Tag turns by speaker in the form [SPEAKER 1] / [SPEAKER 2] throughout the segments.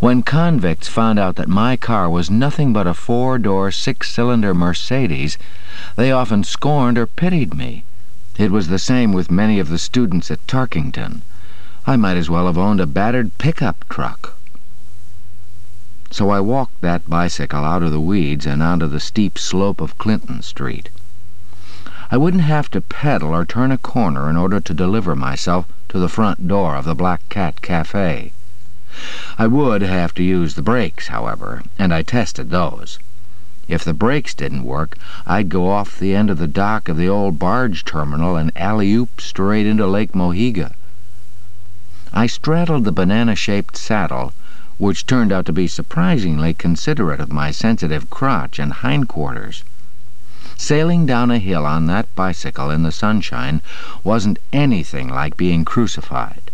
[SPEAKER 1] When convicts found out that my car was nothing but a four-door, six-cylinder Mercedes, they often scorned or pitied me. It was the same with many of the students at Tarkington. I might as well have owned a battered pickup truck. So I walked that bicycle out of the weeds and onto the steep slope of Clinton Street. I wouldn't have to pedal or turn a corner in order to deliver myself to the front door of the Black Cat Cafe. I would have to use the brakes, however, and I tested those. If the brakes didn't work, I'd go off the end of the dock of the old barge terminal and alley-oop straight into Lake Mohiga. I straddled the banana-shaped saddle, which turned out to be surprisingly considerate of my sensitive crotch and hindquarters. Sailing down a hill on that bicycle in the sunshine wasn't anything like being crucified.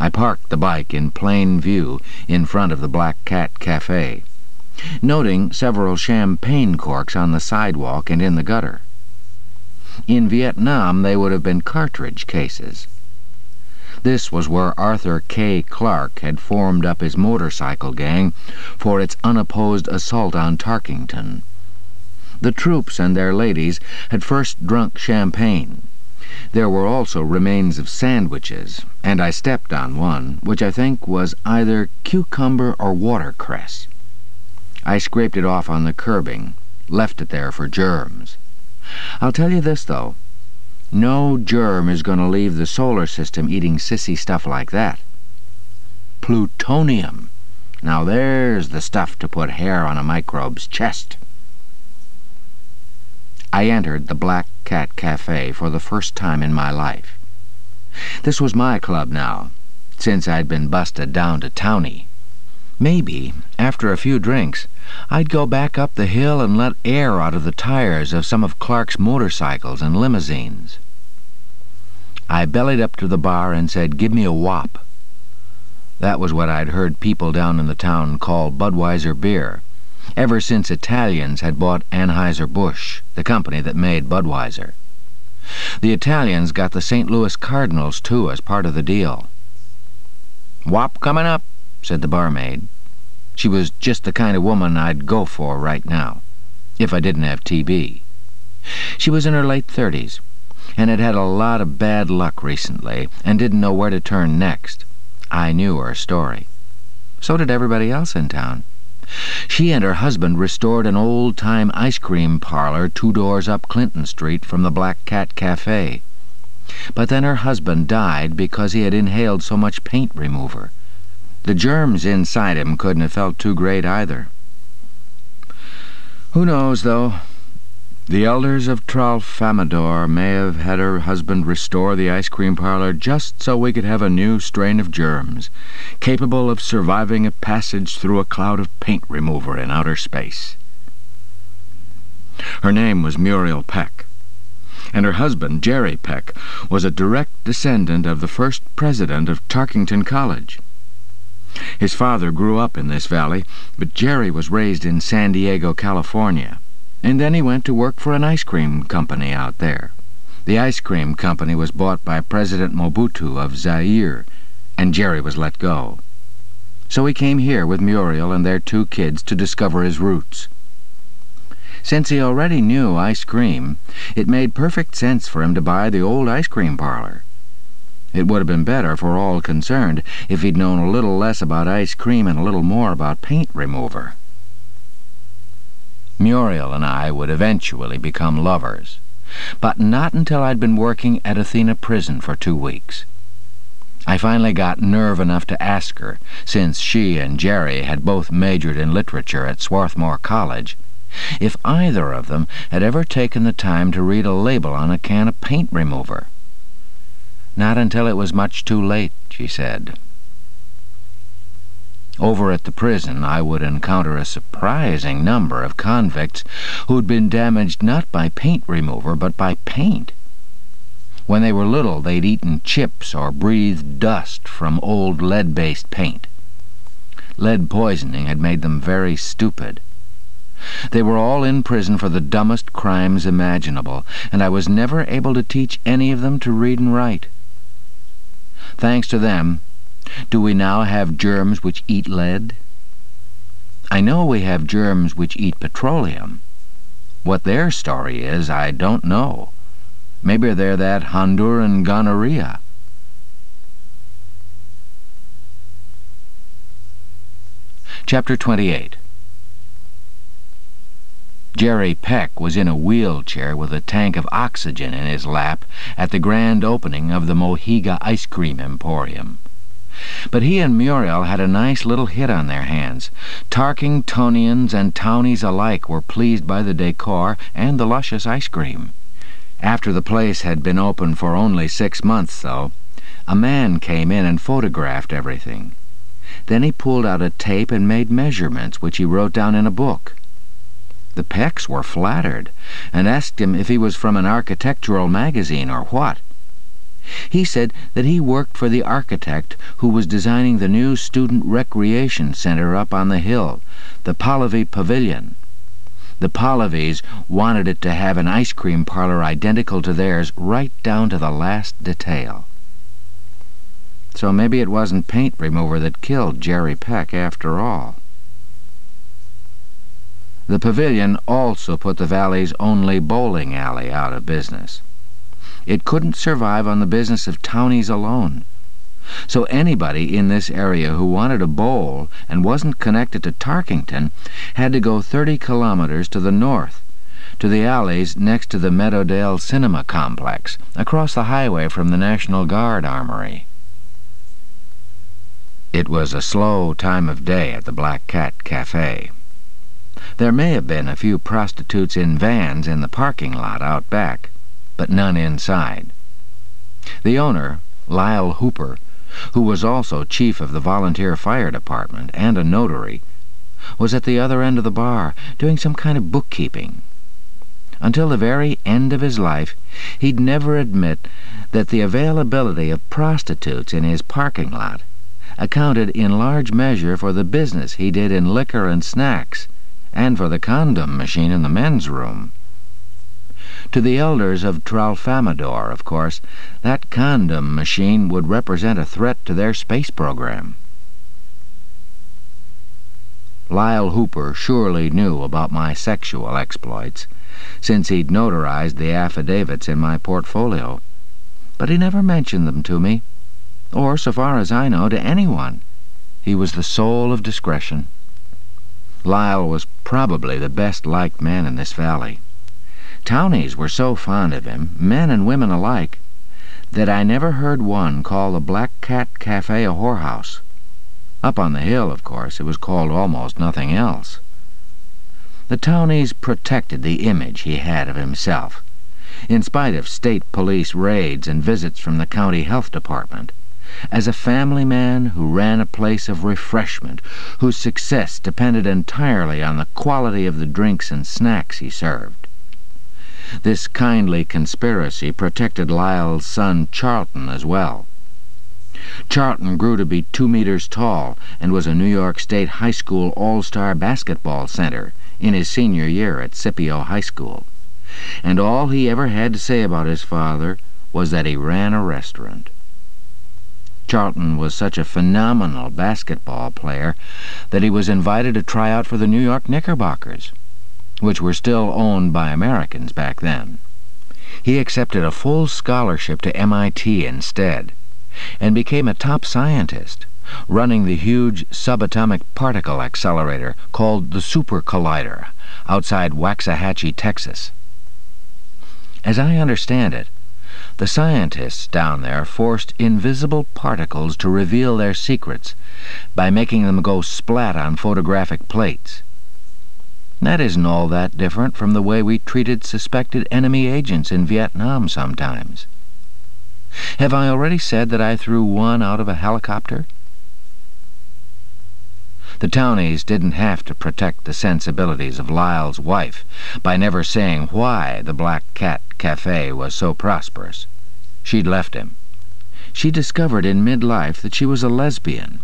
[SPEAKER 1] I parked the bike in plain view in front of the Black Cat Cafe, noting several champagne corks on the sidewalk and in the gutter. In Vietnam they would have been cartridge cases. This was where Arthur K. Clark had formed up his motorcycle gang for its unopposed assault on Tarkington. The troops and their ladies had first drunk champagne. There were also remains of sandwiches, and I stepped on one, which I think was either cucumber or watercress. I scraped it off on the curbing, left it there for germs. I'll tell you this, though. No germ is going to leave the solar system eating sissy stuff like that. Plutonium. Now there's the stuff to put hair on a microbe's chest. I entered the Black Cat Cafe for the first time in my life. This was my club now, since I'd been busted down to towny. Maybe, after a few drinks, I'd go back up the hill and let air out of the tires of some of Clark's motorcycles and limousines. I bellied up to the bar and said, give me a wop. That was what I'd heard people down in the town call Budweiser beer, ever since Italians had bought Anheuser-Busch, the company that made Budweiser. The Italians got the St. Louis Cardinals, too, as part of the deal. Wop coming up, said the barmaid. She was just the kind of woman I'd go for right now, if I didn't have TB. She was in her late thirties, and had had a lot of bad luck recently, and didn't know where to turn next. I knew her story. So did everybody else in town. She and her husband restored an old-time ice cream parlor two doors up Clinton Street from the Black Cat Cafe. But then her husband died because he had inhaled so much paint remover. The germs inside him couldn't have felt too great either. Who knows, though? The elders of Tralfamadore may have had her husband restore the ice cream parlor just so we could have a new strain of germs, capable of surviving a passage through a cloud of paint remover in outer space. Her name was Muriel Peck, and her husband, Jerry Peck, was a direct descendant of the first president of Tarkington College. His father grew up in this valley, but Jerry was raised in San Diego, California and then he went to work for an ice cream company out there. The ice cream company was bought by President Mobutu of Zaire, and Jerry was let go. So he came here with Muriel and their two kids to discover his roots. Since he already knew ice cream, it made perfect sense for him to buy the old ice cream parlor. It would have been better for all concerned if he'd known a little less about ice cream and a little more about paint remover. Muriel and I would eventually become lovers, but not until I'd been working at Athena Prison for two weeks. I finally got nerve enough to ask her, since she and Jerry had both majored in literature at Swarthmore College, if either of them had ever taken the time to read a label on a can of paint remover. Not until it was much too late, she said. Over at the prison I would encounter a surprising number of convicts who'd been damaged not by paint remover, but by paint. When they were little, they'd eaten chips or breathed dust from old lead-based paint. Lead poisoning had made them very stupid. They were all in prison for the dumbest crimes imaginable, and I was never able to teach any of them to read and write. Thanks to them, Do we now have germs which eat lead? I know we have germs which eat petroleum. What their story is, I don't know. Maybe they're that Honduran gonorrhea. Chapter 28 Jerry Peck was in a wheelchair with a tank of oxygen in his lap at the grand opening of the Mohiga Ice Cream Emporium. But he and Muriel had a nice little hit on their hands. Tarkingtonians and townies alike were pleased by the decor and the luscious ice cream. After the place had been open for only six months, though, a man came in and photographed everything. Then he pulled out a tape and made measurements, which he wrote down in a book. The Pecks were flattered, and asked him if he was from an architectural magazine or what. He said that he worked for the architect who was designing the new student recreation center up on the hill, the Pahlavi Pavilion. The Pahlavis wanted it to have an ice cream parlor identical to theirs right down to the last detail. So maybe it wasn't paint remover that killed Jerry Peck after all. The pavilion also put the valley's only bowling alley out of business. It couldn't survive on the business of townies alone. So anybody in this area who wanted a bowl and wasn't connected to Tarkington had to go 30 kilometers to the north, to the alleys next to the Meadowdale Cinema Complex, across the highway from the National Guard Armory. It was a slow time of day at the Black Cat Cafe. There may have been a few prostitutes in vans in the parking lot out back, but none inside. The owner, Lyle Hooper, who was also chief of the volunteer fire department and a notary, was at the other end of the bar, doing some kind of bookkeeping. Until the very end of his life, he'd never admit that the availability of prostitutes in his parking lot accounted in large measure for the business he did in liquor and snacks, and for the condom machine in the men's room. To the elders of Tralfamadore, of course, that condom machine would represent a threat to their space program. Lyle Hooper surely knew about my sexual exploits, since he'd notarized the affidavits in my portfolio, but he never mentioned them to me, or, so far as I know, to anyone. He was the soul of discretion. Lyle was probably the best-liked man in this valley. Townies were so fond of him, men and women alike, that I never heard one call the Black Cat Cafe a whorehouse. Up on the hill, of course, it was called almost nothing else. The townies protected the image he had of himself, in spite of state police raids and visits from the county health department as a family man who ran a place of refreshment, whose success depended entirely on the quality of the drinks and snacks he served. This kindly conspiracy protected Lyle's son Charlton as well. Charlton grew to be two meters tall and was a New York State High School All-Star basketball center in his senior year at Scipio High School. And all he ever had to say about his father was that he ran a restaurant. Charlton was such a phenomenal basketball player that he was invited to try out for the New York Knickerbockers, which were still owned by Americans back then. He accepted a full scholarship to MIT instead, and became a top scientist, running the huge subatomic particle accelerator called the Super Collider outside Waxahachie, Texas. As I understand it, the scientists down there forced invisible particles to reveal their secrets by making them go splat on photographic plates. That isn't all that different from the way we treated suspected enemy agents in Vietnam sometimes. Have I already said that I threw one out of a helicopter? The townies didn't have to protect the sensibilities of Lyle's wife by never saying why the Black Cat Cafe was so prosperous. She'd left him. She discovered in midlife that she was a lesbian,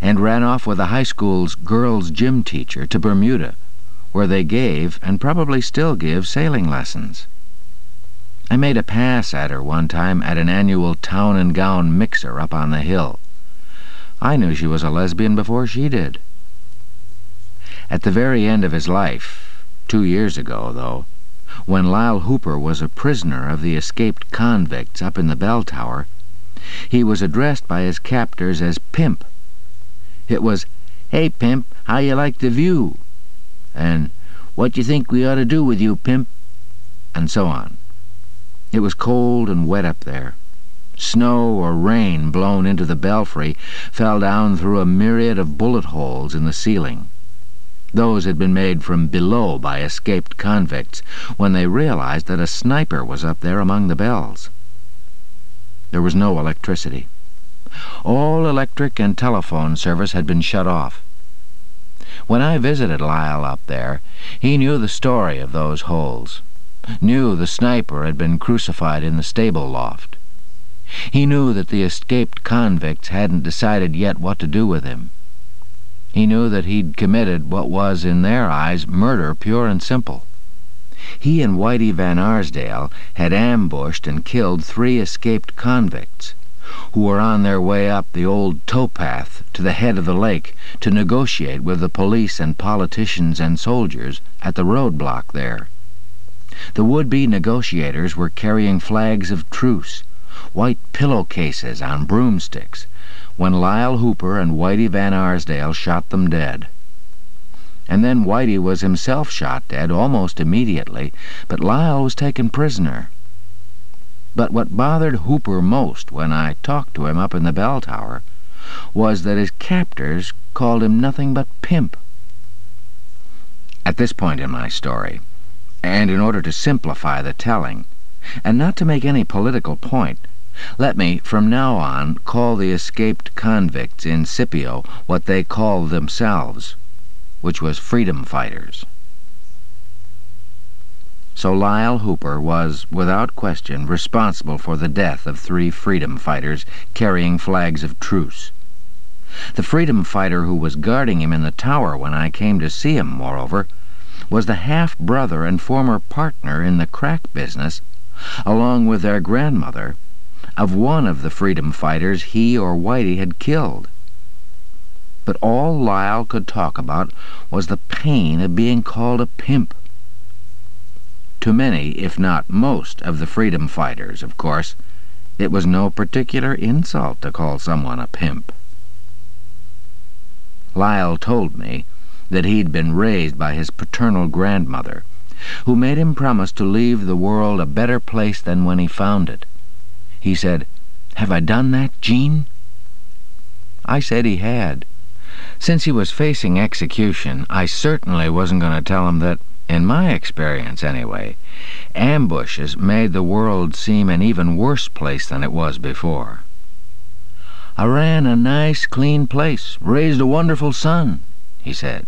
[SPEAKER 1] and ran off with a high school's girls' gym teacher to Bermuda, where they gave, and probably still give, sailing lessons. I made a pass at her one time at an annual town and gown mixer up on the hill. I knew she was a lesbian before she did. At the very end of his life, two years ago, though, when Lyle Hooper was a prisoner of the escaped convicts up in the bell tower, he was addressed by his captors as Pimp. It was, Hey, Pimp, how you like the view? And, What you think we ought to do with you, Pimp? And so on. It was cold and wet up there. Snow or rain blown into the belfry fell down through a myriad of bullet holes in the ceiling. Those had been made from below by escaped convicts when they realized that a sniper was up there among the bells. There was no electricity. All electric and telephone service had been shut off. When I visited Lyle up there, he knew the story of those holes, knew the sniper had been crucified in the stable loft. He knew that the escaped convicts hadn't decided yet what to do with him. He knew that he'd committed what was, in their eyes, murder pure and simple. He and Whitey Van Arsdale had ambushed and killed three escaped convicts, who were on their way up the old towpath to the head of the lake to negotiate with the police and politicians and soldiers at the roadblock there. The would-be negotiators were carrying flags of truce, white pillowcases on broomsticks, when Lyle Hooper and Whitey Van Arsdale shot them dead. And then Whitey was himself shot dead almost immediately, but Lyle was taken prisoner. But what bothered Hooper most when I talked to him up in the bell tower was that his captors called him nothing but Pimp. At this point in my story, and in order to simplify the telling, and not to make any political point, let me, from now on, call the escaped convicts in Scipio what they called themselves, which was freedom fighters. So Lyle Hooper was, without question, responsible for the death of three freedom fighters carrying flags of truce. The freedom fighter who was guarding him in the tower when I came to see him, moreover, was the half-brother and former partner in the crack business, along with their grandmother, of one of the freedom fighters he or Whitey had killed. But all Lyle could talk about was the pain of being called a pimp. To many, if not most, of the freedom fighters, of course, it was no particular insult to call someone a pimp. Lyle told me that he'd been raised by his paternal grandmother, who made him promise to leave the world a better place than when he found it. He said, Have I done that, Gene? I said he had. Since he was facing execution, I certainly wasn't going to tell him that in my experience, anyway, ambushes made the world seem an even worse place than it was before. I ran a nice, clean place, raised a wonderful son, he said.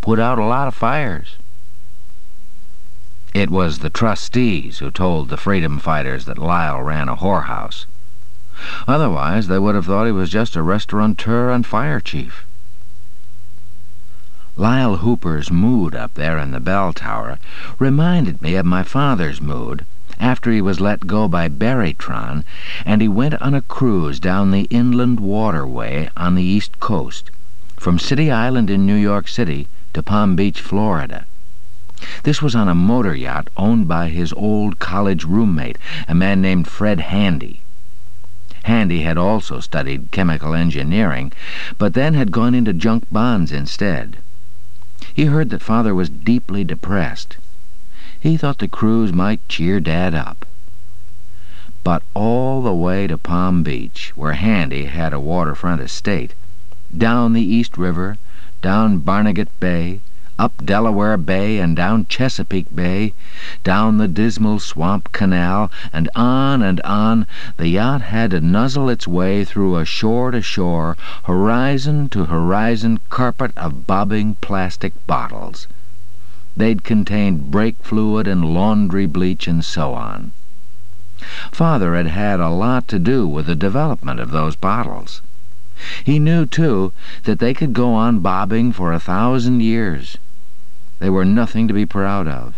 [SPEAKER 1] Put out a lot of fires. It was the trustees who told the freedom fighters that Lyle ran a whorehouse. Otherwise, they would have thought he was just a restaurateur and fire chief. Lyle Hooper's mood up there in the bell tower reminded me of my father's mood after he was let go by Barrytron and he went on a cruise down the inland waterway on the east coast, from City Island in New York City to Palm Beach, Florida. This was on a motor yacht owned by his old college roommate, a man named Fred Handy. Handy had also studied chemical engineering, but then had gone into junk bonds instead. He heard that Father was deeply depressed. He thought the cruise might cheer Dad up. But all the way to Palm Beach, where Handy had a waterfront estate, down the East River, down Barnegat Bay, up Delaware Bay and down Chesapeake Bay, down the dismal swamp canal, and on and on, the yacht had to nuzzle its way through a shore-to-shore, horizon-to-horizon carpet of bobbing plastic bottles. They'd contained brake fluid and laundry bleach and so on. Father had had a lot to do with the development of those bottles. He knew, too, that they could go on bobbing for a thousand years. They were nothing to be proud of.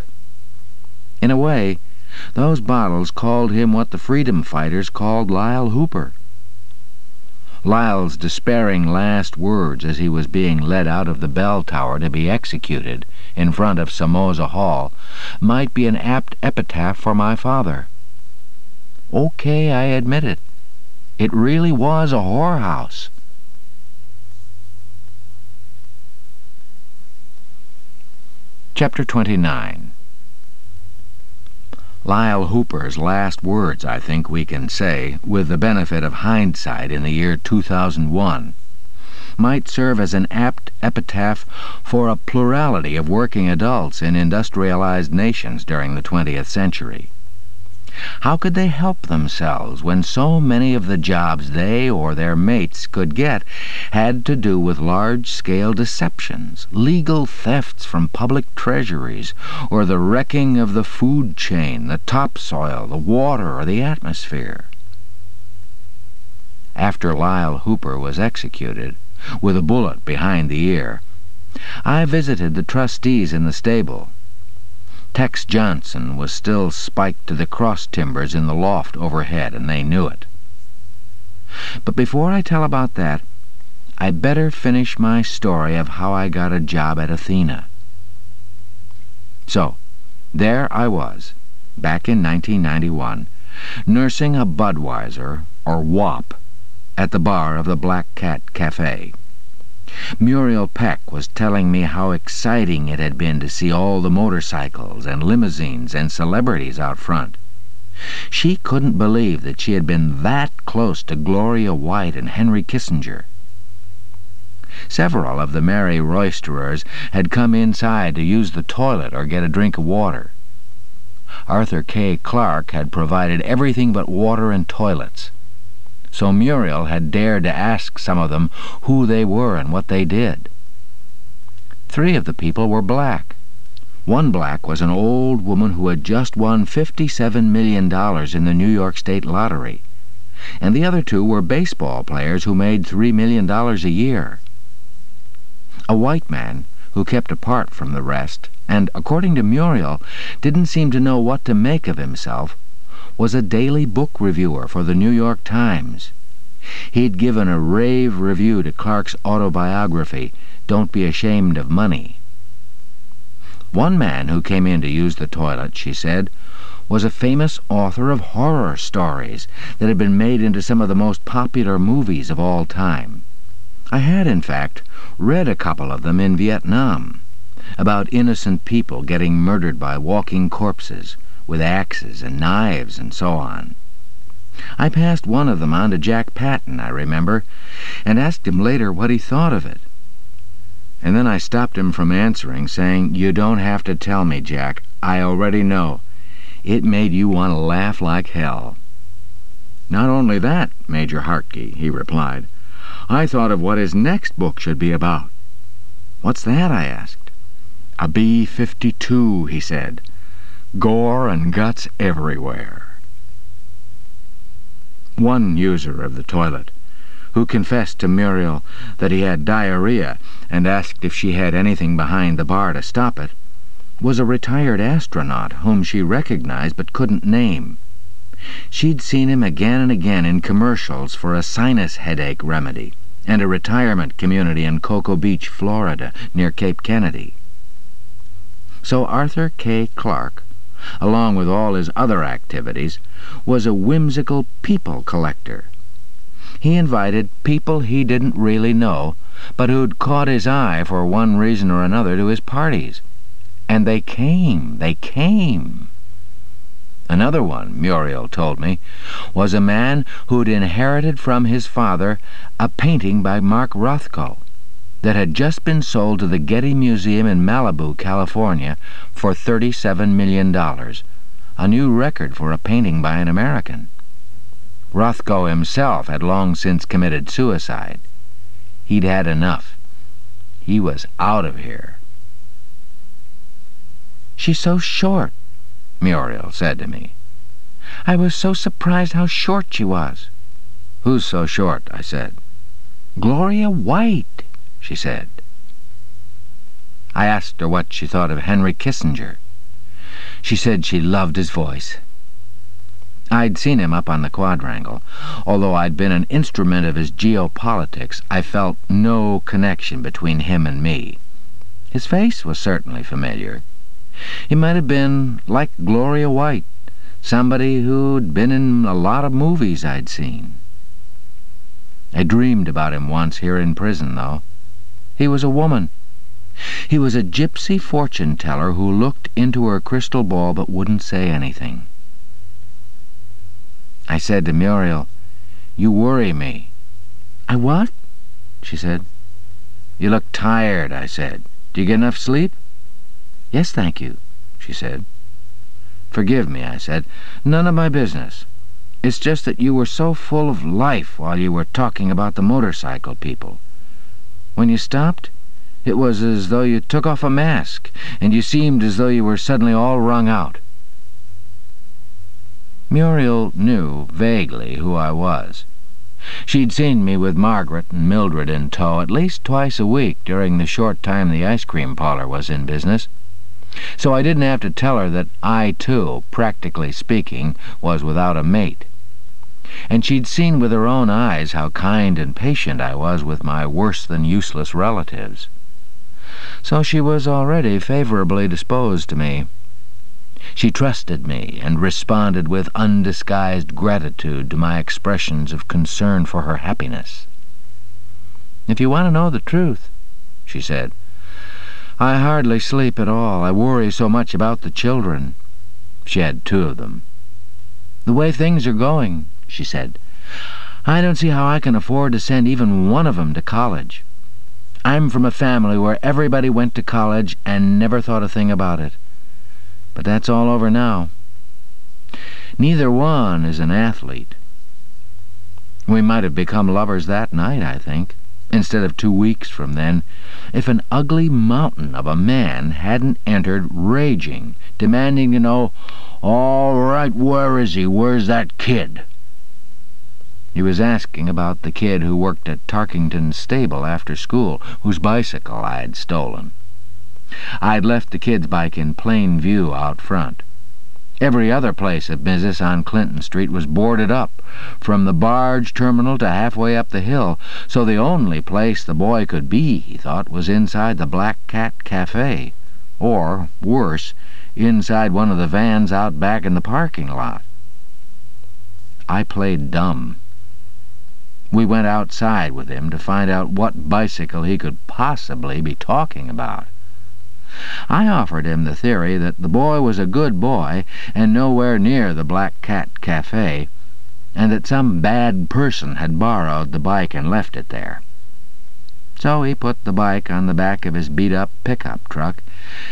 [SPEAKER 1] In a way, those bottles called him what the freedom fighters called Lyle Hooper. Lyle's despairing last words as he was being led out of the bell tower to be executed in front of Somoza Hall might be an apt epitaph for my father. Okay, I admit it. It really was a whorehouse. Chapter 29 Lyle Hooper's last words, I think we can say, with the benefit of hindsight in the year 2001, might serve as an apt epitaph for a plurality of working adults in industrialized nations during the 20th century. How could they help themselves when so many of the jobs they or their mates could get had to do with large-scale deceptions, legal thefts from public treasuries, or the wrecking of the food chain, the topsoil, the water, or the atmosphere? After Lyle Hooper was executed, with a bullet behind the ear, I visited the trustees in the stable Tex Johnson was still spiked to the cross timbers in the loft overhead, and they knew it. But before I tell about that, I better finish my story of how I got a job at Athena. So, there I was, back in 1991, nursing a Budweiser, or Wop, at the bar of the Black Cat Cafe. Muriel Peck was telling me how exciting it had been to see all the motorcycles and limousines and celebrities out front. She couldn't believe that she had been that close to Gloria White and Henry Kissinger. Several of the merry roisterers had come inside to use the toilet or get a drink of water. Arthur K. Clark had provided everything but water and toilets so Muriel had dared to ask some of them who they were and what they did. Three of the people were black. One black was an old woman who had just won $57 million in the New York State Lottery, and the other two were baseball players who made $3 million a year. A white man, who kept apart from the rest, and, according to Muriel, didn't seem to know what to make of himself, was a daily book reviewer for the New York Times. He'd given a rave review to Clark's autobiography, Don't Be Ashamed of Money. One man who came in to use the toilet, she said, was a famous author of horror stories that had been made into some of the most popular movies of all time. I had, in fact, read a couple of them in Vietnam, about innocent people getting murdered by walking corpses, with axes and knives and so on. I passed one of them on to Jack Patton, I remember, and asked him later what he thought of it. And then I stopped him from answering, saying, You don't have to tell me, Jack. I already know. It made you want to laugh like hell. Not only that, Major Hartke, he replied. I thought of what his next book should be about. What's that? I asked. A B-52, he said gore and guts everywhere. One user of the toilet, who confessed to Muriel that he had diarrhea and asked if she had anything behind the bar to stop it, was a retired astronaut whom she recognized but couldn't name. She'd seen him again and again in commercials for a sinus headache remedy and a retirement community in Cocoa Beach, Florida, near Cape Kennedy. So Arthur K. Clark along with all his other activities, was a whimsical people collector. He invited people he didn't really know, but who'd caught his eye for one reason or another to his parties. And they came, they came. Another one, Muriel told me, was a man who'd inherited from his father a painting by Mark Rothko that had just been sold to the Getty Museum in Malibu, California, for $37 million, a new record for a painting by an American. Rothko himself had long since committed suicide. He'd had enough. He was out of here. She's so short, Muriel said to me. I was so surprised how short she was. Who's so short? I said. Gloria White she said. I asked her what she thought of Henry Kissinger. She said she loved his voice. I'd seen him up on the quadrangle. Although I'd been an instrument of his geopolitics, I felt no connection between him and me. His face was certainly familiar. He might have been like Gloria White, somebody who'd been in a lot of movies I'd seen. I dreamed about him once here in prison, though. He was a woman. He was a gypsy fortune-teller who looked into her crystal ball but wouldn't say anything. I said to Muriel, You worry me. I what? she said. You look tired, I said. Do you get enough sleep? Yes, thank you, she said. Forgive me, I said. None of my business. It's just that you were so full of life while you were talking about the motorcycle people. When you stopped, it was as though you took off a mask, and you seemed as though you were suddenly all wrung out. Muriel knew, vaguely, who I was. She'd seen me with Margaret and Mildred in tow at least twice a week during the short time the ice cream parlor was in business. So I didn't have to tell her that I, too, practically speaking, was without a mate. And she'd seen with her own eyes how kind and patient I was with my worse-than-useless relatives. So she was already favorably disposed to me. She trusted me and responded with undisguised gratitude to my expressions of concern for her happiness. "If you want to know the truth," she said, "I hardly sleep at all. I worry so much about the children." She had two of them. "The way things are going," she said, "I don't see how I can afford to send even one of 'em to college. I'm from a family where everybody went to college and never thought a thing about it. But that's all over now. Neither one is an athlete. We might have become lovers that night, I think, instead of two weeks from then, if an ugly mountain of a man hadn't entered raging, demanding to know, all right, where is he? Where's that kid? He was asking about the kid who worked at Tarkington's stable after school, whose bicycle I'd stolen. I'd left the kid's bike in plain view out front. Every other place of business on Clinton Street was boarded up, from the barge terminal to halfway up the hill, so the only place the boy could be, he thought, was inside the Black Cat Cafe, or, worse, inside one of the vans out back in the parking lot. I played dumb. We went outside with him to find out what bicycle he could possibly be talking about. I offered him the theory that the boy was a good boy and nowhere near the Black Cat Cafe, and that some bad person had borrowed the bike and left it there. So he put the bike on the back of his beat-up pickup truck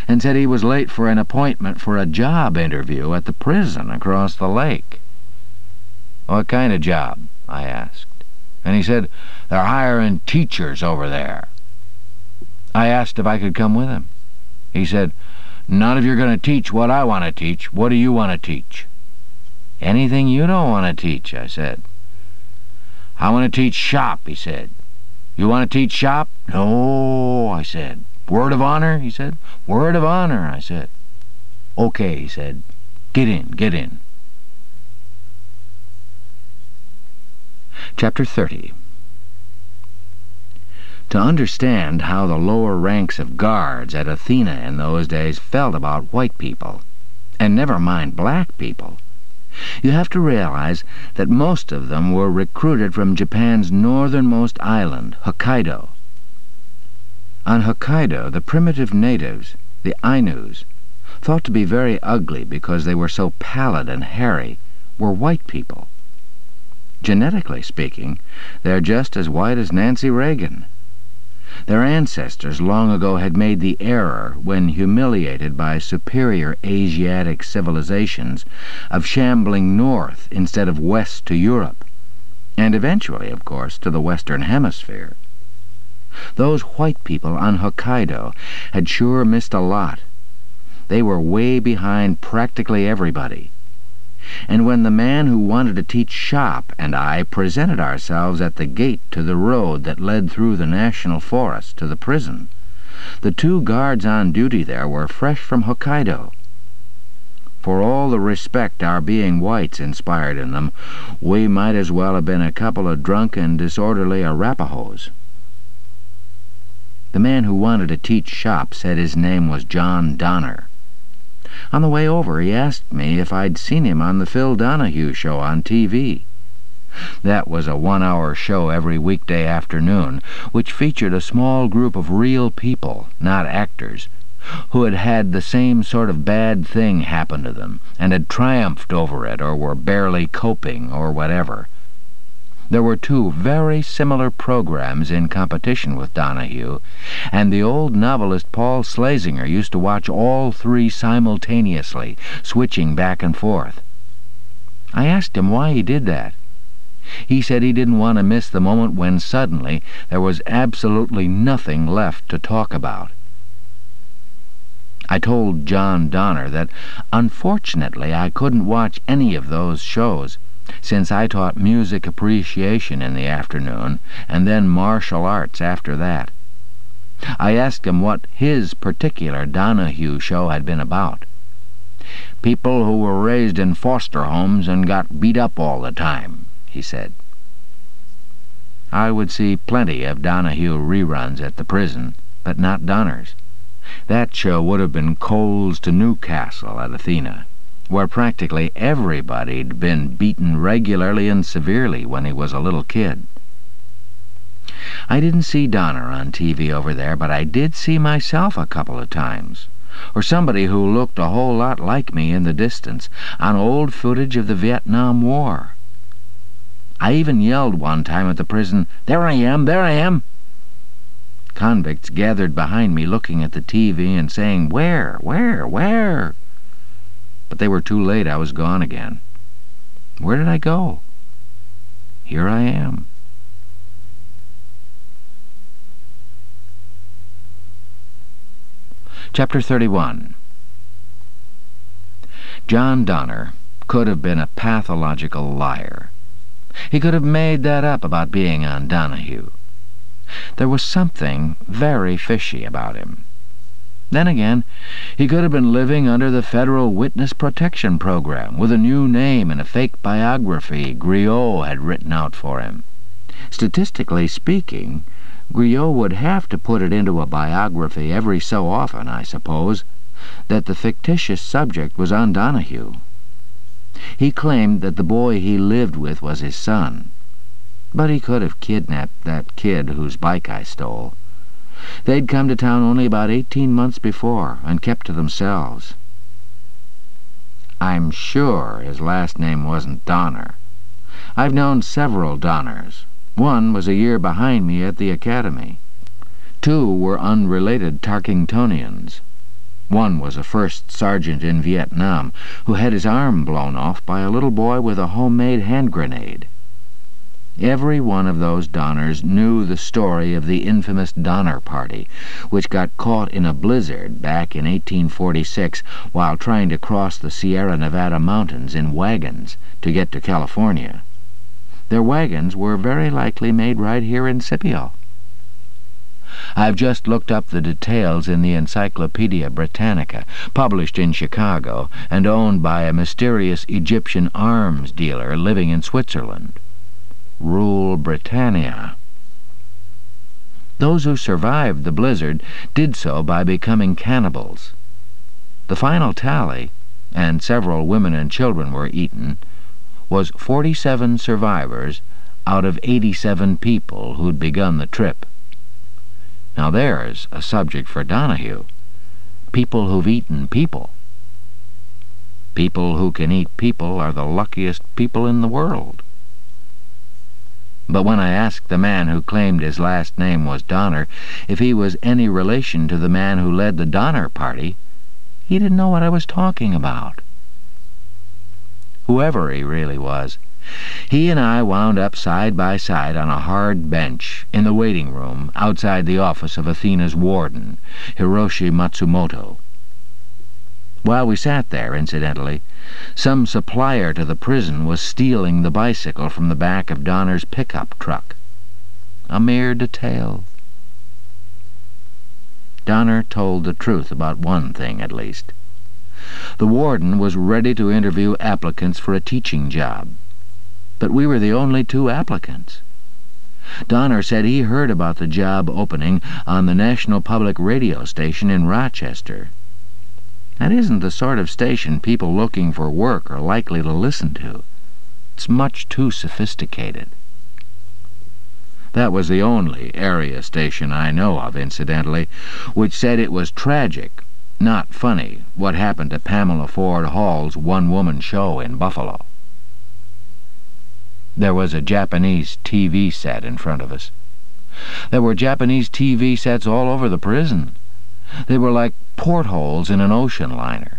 [SPEAKER 1] and said he was late for an appointment for a job interview at the prison across the lake. "What kind of job?" I asked. And he said, "They're hiring teachers over there." I asked if I could come with him. He said, Not if you're going to teach what I want to teach. What do you want to teach? Anything you don't want to teach, I said. I want to teach shop, he said. You want to teach shop? No, I said. Word of honor, he said. Word of honor, I said. Okay, he said. Get in, get in. Chapter 30 to understand how the lower ranks of guards at Athena in those days felt about white people, and never mind black people, you have to realize that most of them were recruited from Japan's northernmost island, Hokkaido. On Hokkaido, the primitive natives, the Ainus, thought to be very ugly because they were so pallid and hairy, were white people. Genetically speaking, they're just as white as Nancy Reagan. Their ancestors long ago had made the error, when humiliated by superior Asiatic civilizations, of shambling north instead of west to Europe, and eventually, of course, to the Western Hemisphere. Those white people on Hokkaido had sure missed a lot. They were way behind practically everybody and when the man who wanted to teach shop and I presented ourselves at the gate to the road that led through the national forest to the prison, the two guards on duty there were fresh from Hokkaido. For all the respect our being whites inspired in them, we might as well have been a couple of drunk and disorderly Arapahoes. The man who wanted to teach shop said his name was John Donner. On the way over, he asked me if I'd seen him on the Phil Donahue show on TV. That was a one-hour show every weekday afternoon, which featured a small group of real people, not actors, who had had the same sort of bad thing happen to them, and had triumphed over it, or were barely coping, or whatever. There were two very similar programs in competition with Donahue, and the old novelist Paul Slazinger used to watch all three simultaneously, switching back and forth. I asked him why he did that. He said he didn't want to miss the moment when suddenly there was absolutely nothing left to talk about. I told John Donner that unfortunately I couldn't watch any of those shows, since I taught music appreciation in the afternoon, and then martial arts after that. I asked him what his particular Donahue show had been about. People who were raised in foster homes and got beat up all the time, he said. I would see plenty of Donahue reruns at the prison, but not Donner's. That show would have been coals to Newcastle at Athena, where practically everybody'd been beaten regularly and severely when he was a little kid. I didn't see Donner on TV over there, but I did see myself a couple of times, or somebody who looked a whole lot like me in the distance, on old footage of the Vietnam War. I even yelled one time at the prison, There I am, there I am! Convicts gathered behind me looking at the TV and saying, Where, where, where? But they were too late. I was gone again. Where did I go? Here I am. Chapter 31 John Donner could have been a pathological liar. He could have made that up about being on Donahue. There was something very fishy about him. Then again, he could have been living under the Federal Witness Protection Program with a new name and a fake biography Griot had written out for him. Statistically speaking, Griot would have to put it into a biography every so often, I suppose, that the fictitious subject was on Donahue. He claimed that the boy he lived with was his son. But he could have kidnapped that kid whose bike I stole. They'd come to town only about eighteen months before, and kept to themselves. I'm sure his last name wasn't Donner. I've known several Donners. One was a year behind me at the academy. Two were unrelated Tarkingtonians. One was a first sergeant in Vietnam who had his arm blown off by a little boy with a homemade hand grenade. Every one of those Donners knew the story of the infamous Donner Party, which got caught in a blizzard back in 1846 while trying to cross the Sierra Nevada mountains in wagons to get to California. Their wagons were very likely made right here in Scipio. I've just looked up the details in the Encyclopedia Britannica, published in Chicago and owned by a mysterious Egyptian arms dealer living in Switzerland rule Britannia. Those who survived the blizzard did so by becoming cannibals. The final tally, and several women and children were eaten, was 47 survivors out of 87 people who'd begun the trip. Now there's a subject for Donahue. People who've eaten people. People who can eat people are the luckiest people in the world. But when I asked the man who claimed his last name was Donner if he was any relation to the man who led the Donner Party, he didn't know what I was talking about. Whoever he really was, he and I wound up side by side on a hard bench in the waiting room outside the office of Athena's warden, Hiroshi Matsumoto. While we sat there, incidentally, some supplier to the prison was stealing the bicycle from the back of Donner's pickup truck. A mere detail. Donner told the truth about one thing, at least. The warden was ready to interview applicants for a teaching job. But we were the only two applicants. Donner said he heard about the job opening on the National Public Radio station in Rochester. That isn't the sort of station people looking for work are likely to listen to. It's much too sophisticated. That was the only area station I know of, incidentally, which said it was tragic, not funny, what happened to Pamela Ford Hall's one-woman show in Buffalo. There was a Japanese TV set in front of us. There were Japanese TV sets all over the prison. They were like portholes in an ocean liner.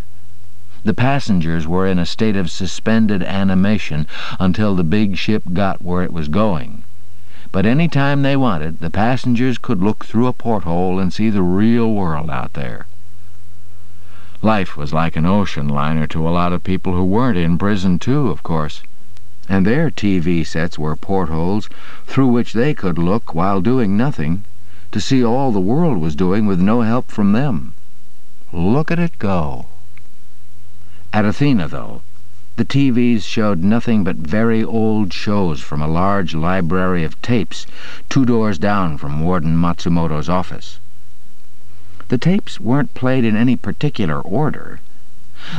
[SPEAKER 1] The passengers were in a state of suspended animation until the big ship got where it was going. But any time they wanted, the passengers could look through a porthole and see the real world out there. Life was like an ocean liner to a lot of people who weren't in prison, too, of course and their TV sets were portholes through which they could look while doing nothing to see all the world was doing with no help from them. Look at it go. At Athena, though, the TVs showed nothing but very old shows from a large library of tapes two doors down from Warden Matsumoto's office. The tapes weren't played in any particular order.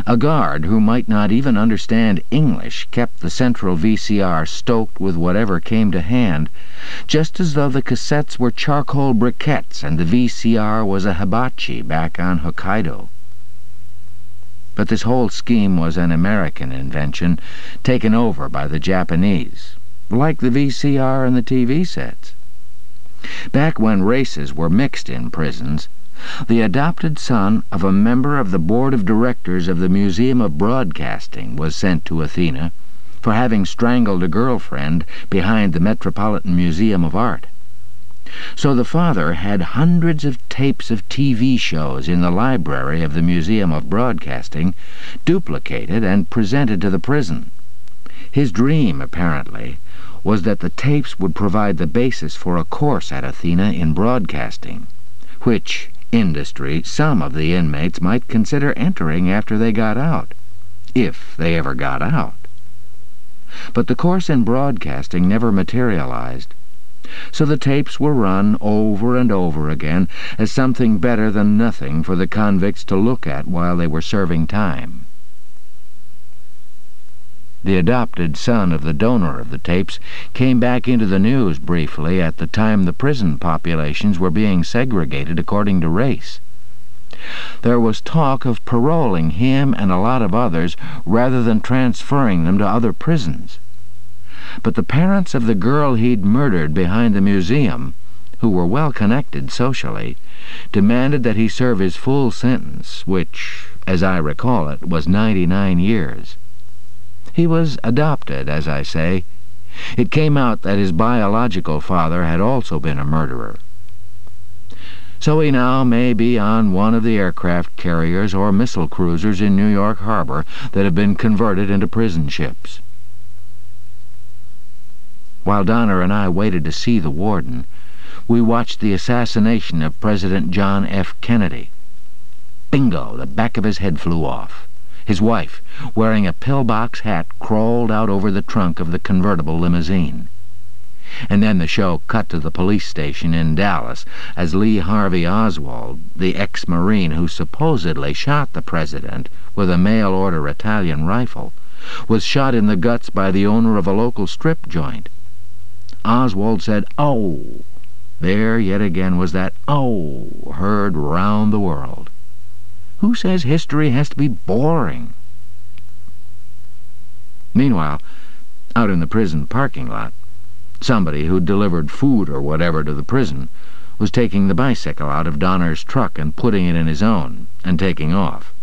[SPEAKER 1] A guard who might not even understand English kept the central VCR stoked with whatever came to hand, just as though the cassettes were charcoal briquettes and the VCR was a hibachi back on Hokkaido. But this whole scheme was an American invention, taken over by the Japanese, like the VCR and the TV sets. Back when races were mixed in prisons, the adopted son of a member of the board of directors of the Museum of Broadcasting was sent to Athena for having strangled a girlfriend behind the Metropolitan Museum of Art. So the father had hundreds of tapes of TV shows in the library of the Museum of Broadcasting, duplicated and presented to the prison. His dream, apparently, was that the tapes would provide the basis for a course at Athena in broadcasting, which, industry some of the inmates might consider entering after they got out, if they ever got out. But the course in broadcasting never materialized, so the tapes were run over and over again as something better than nothing for the convicts to look at while they were serving time. The adopted son of the donor of the tapes came back into the news briefly at the time the prison populations were being segregated according to race. There was talk of paroling him and a lot of others rather than transferring them to other prisons. But the parents of the girl he'd murdered behind the museum, who were well connected socially, demanded that he serve his full sentence, which, as I recall it, was ninety-nine years. He was adopted, as I say. It came out that his biological father had also been a murderer. So he now may be on one of the aircraft carriers or missile cruisers in New York Harbor that have been converted into prison ships. While Donner and I waited to see the warden, we watched the assassination of President John F. Kennedy. Bingo! The back of his head flew off. His wife, wearing a pillbox hat, crawled out over the trunk of the convertible limousine. And then the show cut to the police station in Dallas as Lee Harvey Oswald, the ex-Marine who supposedly shot the president with a mail-order Italian rifle, was shot in the guts by the owner of a local strip joint. Oswald said, Oh! There yet again was that Oh! heard round the world. Who says history has to be boring? Meanwhile, out in the prison parking lot, somebody who delivered food or whatever to the prison was taking the bicycle out of Donner's truck and putting it in his own, and taking off.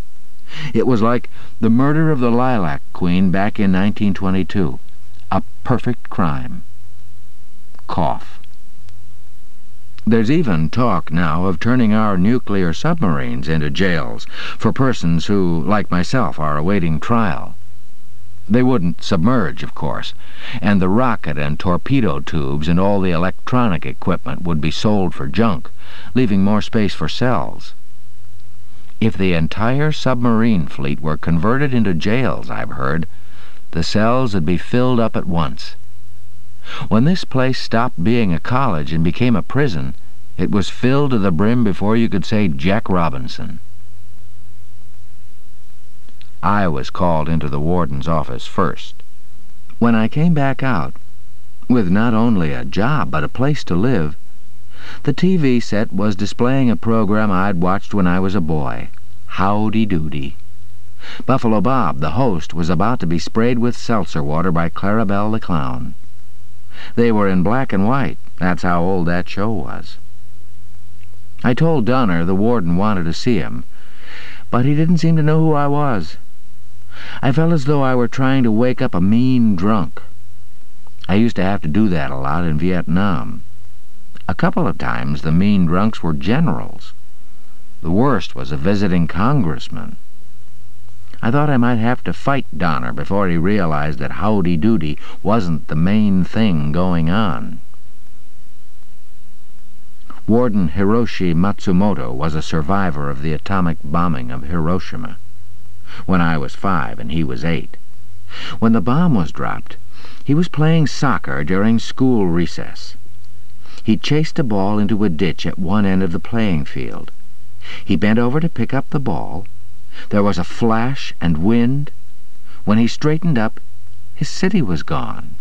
[SPEAKER 1] It was like the murder of the Lilac Queen back in 1922. A perfect crime. Cough. There's even talk now of turning our nuclear submarines into jails for persons who, like myself, are awaiting trial. They wouldn't submerge, of course, and the rocket and torpedo tubes and all the electronic equipment would be sold for junk, leaving more space for cells. If the entire submarine fleet were converted into jails, I've heard, the cells would be filled up at once. When this place stopped being a college and became a prison, it was filled to the brim before you could say Jack Robinson. I was called into the warden's office first. When I came back out, with not only a job but a place to live, the TV set was displaying a program I'd watched when I was a boy, Howdy Doody. Buffalo Bob, the host, was about to be sprayed with seltzer water by Clarabelle the Clown. They were in black and white. That's how old that show was. I told Donner the warden wanted to see him, but he didn't seem to know who I was. I felt as though I were trying to wake up a mean drunk. I used to have to do that a lot in Vietnam. A couple of times the mean drunks were generals. The worst was a visiting congressman. I thought I might have to fight Donner before he realized that howdy doody wasn't the main thing going on. Warden Hiroshi Matsumoto was a survivor of the atomic bombing of Hiroshima. When I was five and he was eight. When the bomb was dropped, he was playing soccer during school recess. He chased a ball into a ditch at one end of the playing field. He bent over to pick up the ball. There was a flash and wind. When he straightened up, his city was gone.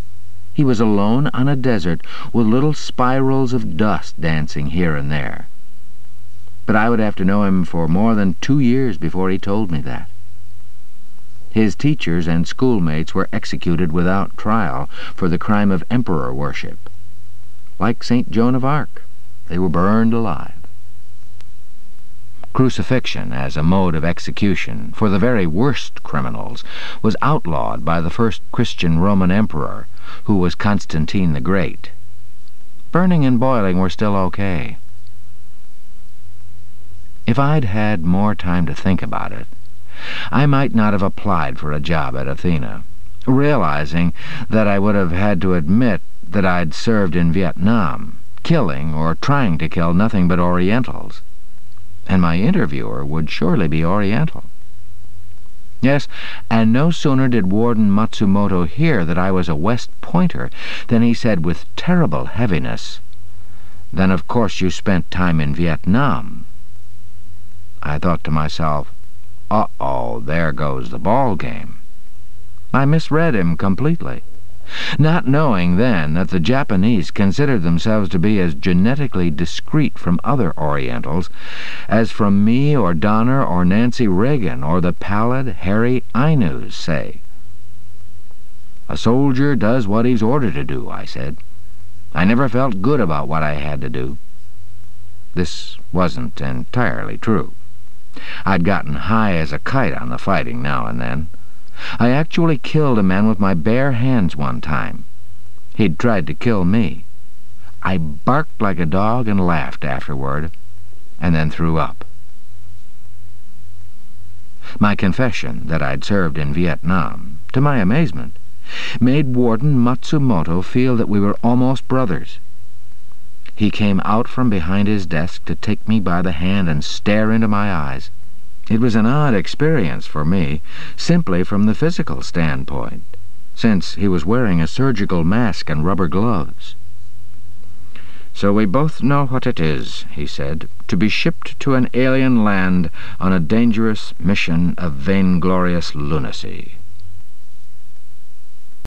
[SPEAKER 1] He was alone on a desert with little spirals of dust dancing here and there. But I would have to know him for more than two years before he told me that. His teachers and schoolmates were executed without trial for the crime of emperor worship. Like St. Joan of Arc, they were burned alive. Crucifixion as a mode of execution for the very worst criminals was outlawed by the first Christian Roman emperor, who was Constantine the Great. Burning and boiling were still okay. If I'd had more time to think about it, I might not have applied for a job at Athena, realizing that I would have had to admit that I'd served in Vietnam, killing or trying to kill nothing but Orientals. And my interviewer would surely be Oriental. Yes, and no sooner did Warden Matsumoto hear that I was a West Pointer than he said with terrible heaviness, Then of course you spent time in Vietnam. I thought to myself, Uh-oh, there goes the ball game. I misread him completely not knowing then that the Japanese considered themselves to be as genetically discrete from other Orientals as from me or Donner or Nancy Reagan or the pallid, hairy Ainus, say. A soldier does what he's ordered to do, I said. I never felt good about what I had to do. This wasn't entirely true. I'd gotten high as a kite on the fighting now and then. I actually killed a man with my bare hands one time. He'd tried to kill me. I barked like a dog and laughed afterward, and then threw up. My confession that I'd served in Vietnam, to my amazement, made Warden Matsumoto feel that we were almost brothers. He came out from behind his desk to take me by the hand and stare into my eyes. It was an odd experience for me, simply from the physical standpoint, since he was wearing a surgical mask and rubber gloves. So we both know what it is, he said, to be shipped to an alien land on a dangerous mission of vainglorious lunacy.